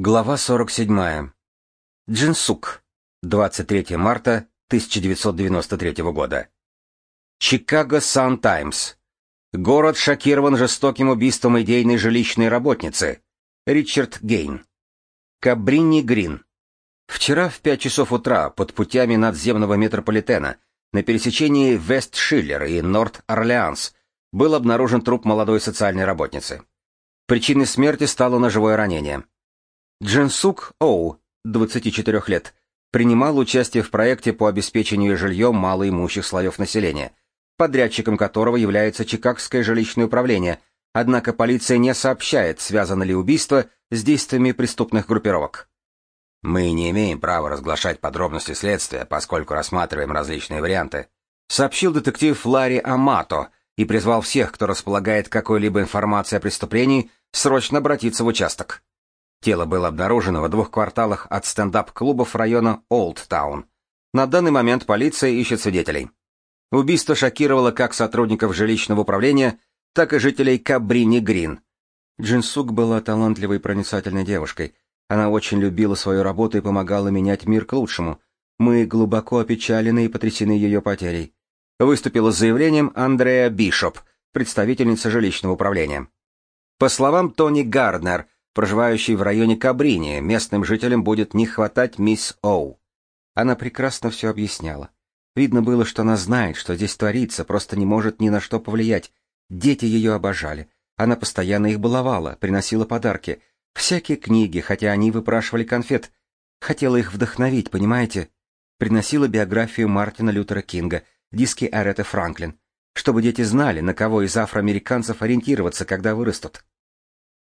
Глава 47. Джинсук. 23 марта 1993 года. Чикаго Сан Таймс. Город шокирован жестоким убийством идейной жилищной работницы. Ричард Гейн. Кабрини Грин. Вчера в 5 часов утра под путями надземного метрополитена на пересечении Вест-Шиллер и Норт-Орлеанс был обнаружен труп молодой социальной работницы. Причиной смерти стало ножевое ранение. Джинсук Оу, 24 лет, принимал участие в проекте по обеспечению жильем малоимущих слоев населения, подрядчиком которого является Чикагское жилищное управление, однако полиция не сообщает, связано ли убийство с действиями преступных группировок. «Мы не имеем права разглашать подробности следствия, поскольку рассматриваем различные варианты», сообщил детектив Ларри Амато и призвал всех, кто располагает какой-либо информацией о преступлении, срочно обратиться в участок. Тело было обнаружено в двух кварталах от стендап-клубов района Олдтаун. На данный момент полиция ищет свидетелей. Убийство шокировало как сотрудников жилищного управления, так и жителей Кабрини Грин. Джинсук была талантливой и проницательной девушкой. Она очень любила свою работу и помогала менять мир к лучшему. Мы глубоко опечалены и потрясены ее потерей. Выступила с заявлением Андреа Бишоп, представительница жилищного управления. По словам Тони Гарднер, проживающей в районе Кабрини, местным жителям будет не хватать мисс Оу. Она прекрасно все объясняла. Видно было, что она знает, что здесь творится, просто не может ни на что повлиять. Дети ее обожали. Она постоянно их баловала, приносила подарки. Всякие книги, хотя они выпрашивали конфет. Хотела их вдохновить, понимаете? Приносила биографию Мартина Лютера Кинга, диски Ареты Франклин, чтобы дети знали, на кого из афроамериканцев ориентироваться, когда вырастут.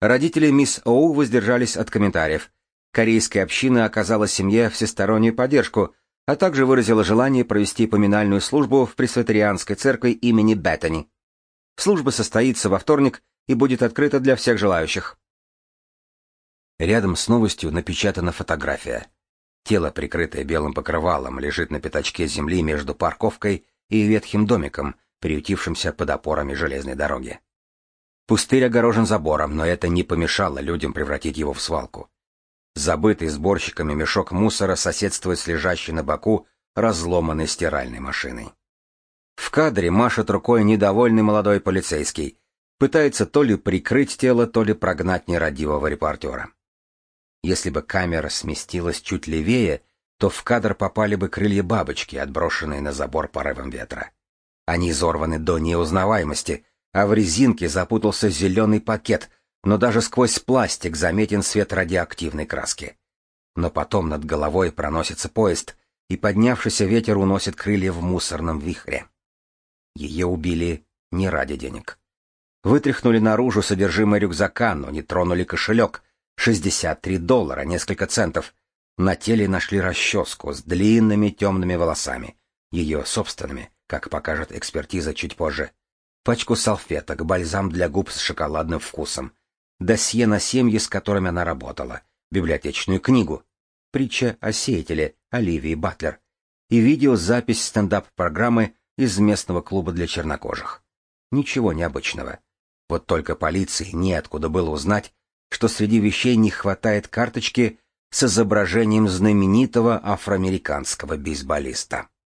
Родители мисс Оу воздержались от комментариев. Корейская община оказала семье всестороннюю поддержку, а также выразила желание провести поминальную службу в пресвитерианской церкви имени Беттани. Служба состоится во вторник и будет открыта для всех желающих. Рядом с новостью напечатана фотография. Тело, прикрытое белым покрывалом, лежит на пятачке земли между парковкой и ветхим домиком, приютившимся под опорами железной дороги. Пустырь огорожен забором, но это не помешало людям превратить его в свалку. Забытый сборщиками мешок мусора соседствует с лежащей на боку разломанной стиральной машиной. В кадре машет рукой недовольный молодой полицейский, пытается то ли прикрыть тело, то ли прогнать нерадивого репортера. Если бы камера сместилась чуть левее, то в кадр попали бы крылья бабочки, отброшенные на забор порывом ветра. Они изорваны до неузнаваемости, а в резинке запутался зеленый пакет, но даже сквозь пластик заметен свет радиоактивной краски. Но потом над головой проносится поезд, и поднявшийся ветер уносит крылья в мусорном вихре. Ее убили не ради денег. Вытряхнули наружу содержимое рюкзака, но не тронули кошелек. 63 доллара, несколько центов. На теле нашли расческу с длинными темными волосами. Ее собственными, как покажет экспертиза чуть позже пачку салфеток, бальзам для губ с шоколадным вкусом, досье на семьи, с которыми она работала, библиотечную книгу, притча о сеятеле Оливии Батлер и видеозапись стендап-программы из местного клуба для чернокожих. Ничего необычного. Вот только полиции неоткуда было узнать, что среди вещей не хватает карточки с изображением знаменитого афроамериканского бейсболиста.